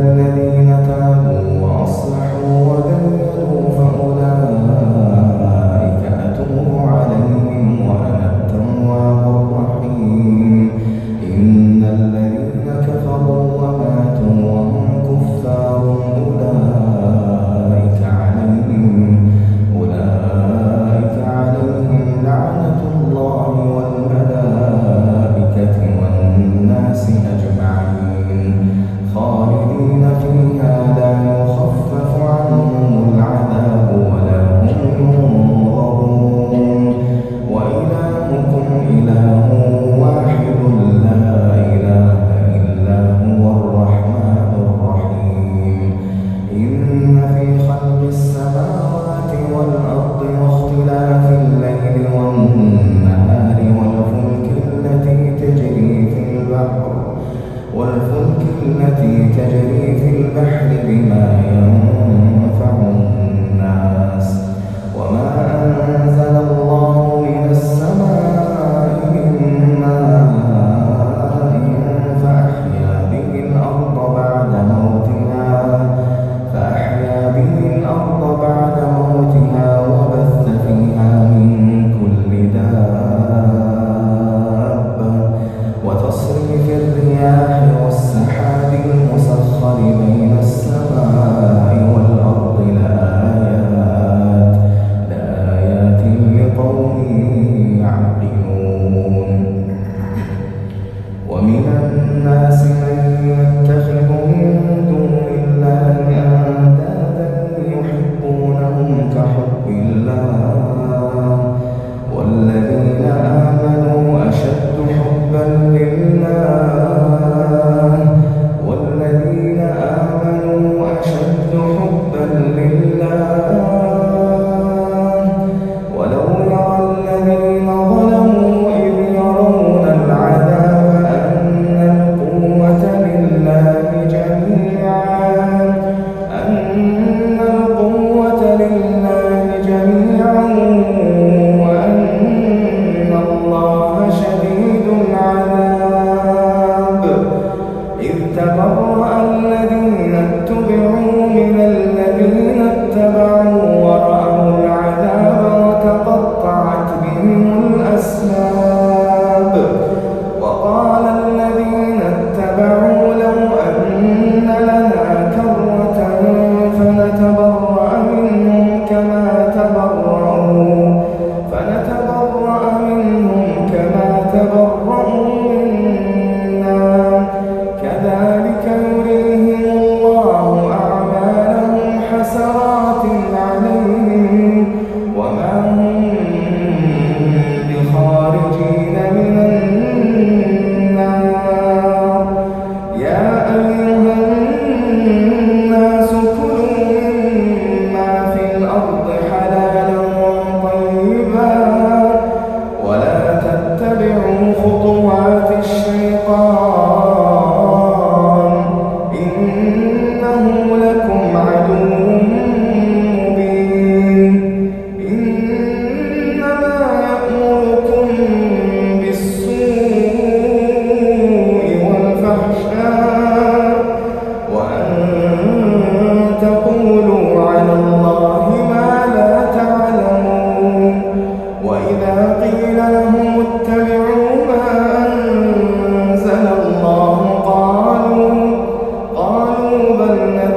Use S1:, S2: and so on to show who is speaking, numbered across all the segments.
S1: الذين تابوا. قلوب الناس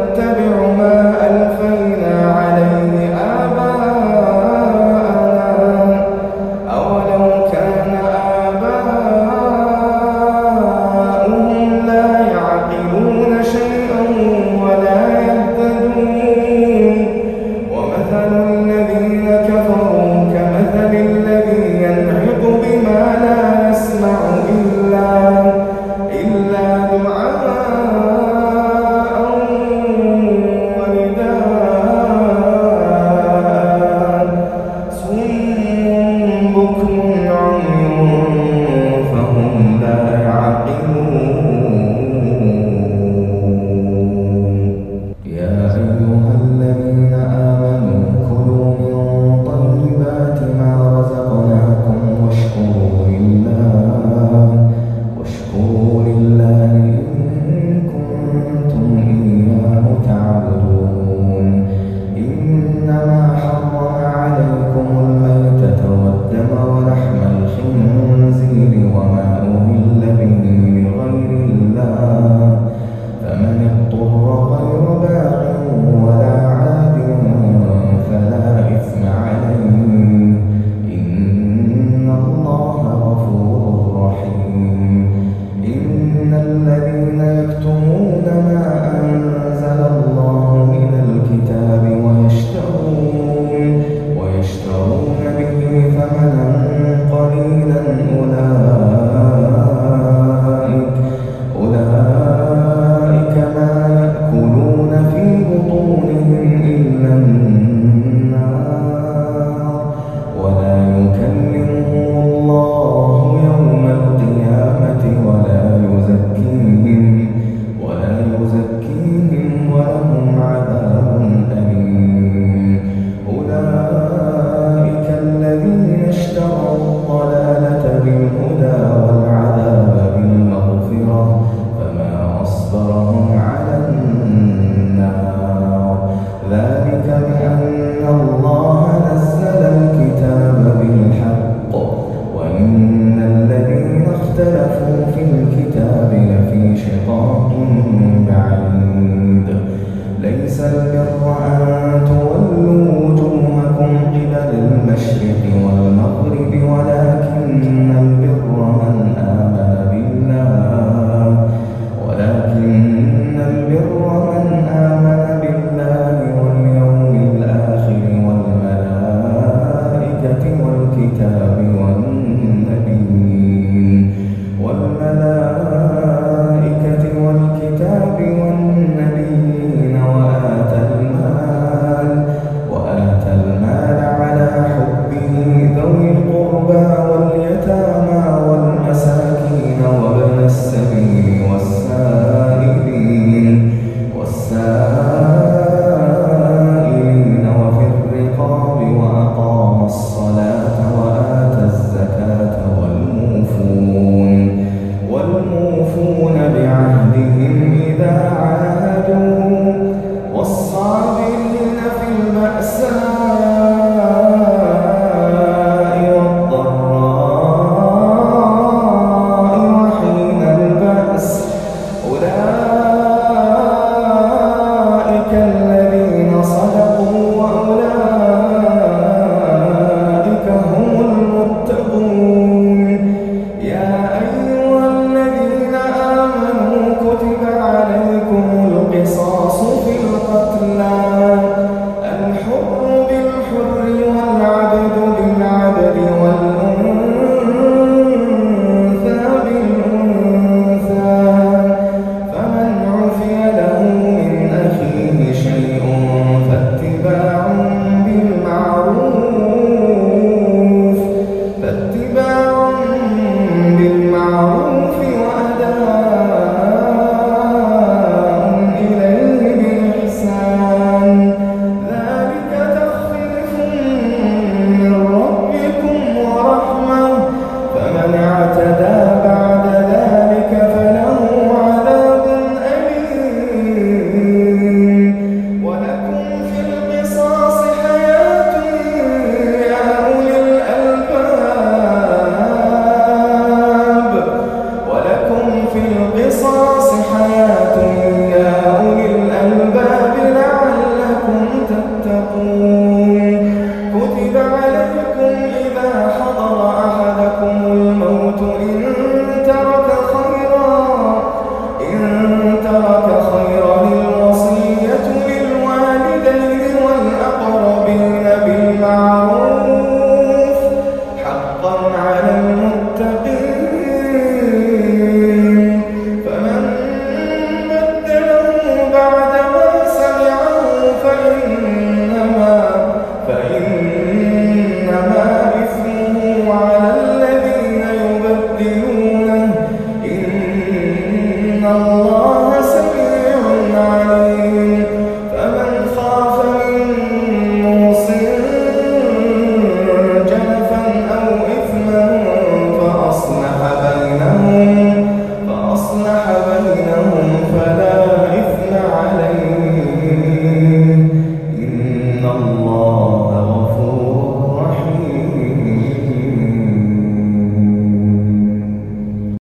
S1: الذين يكتمون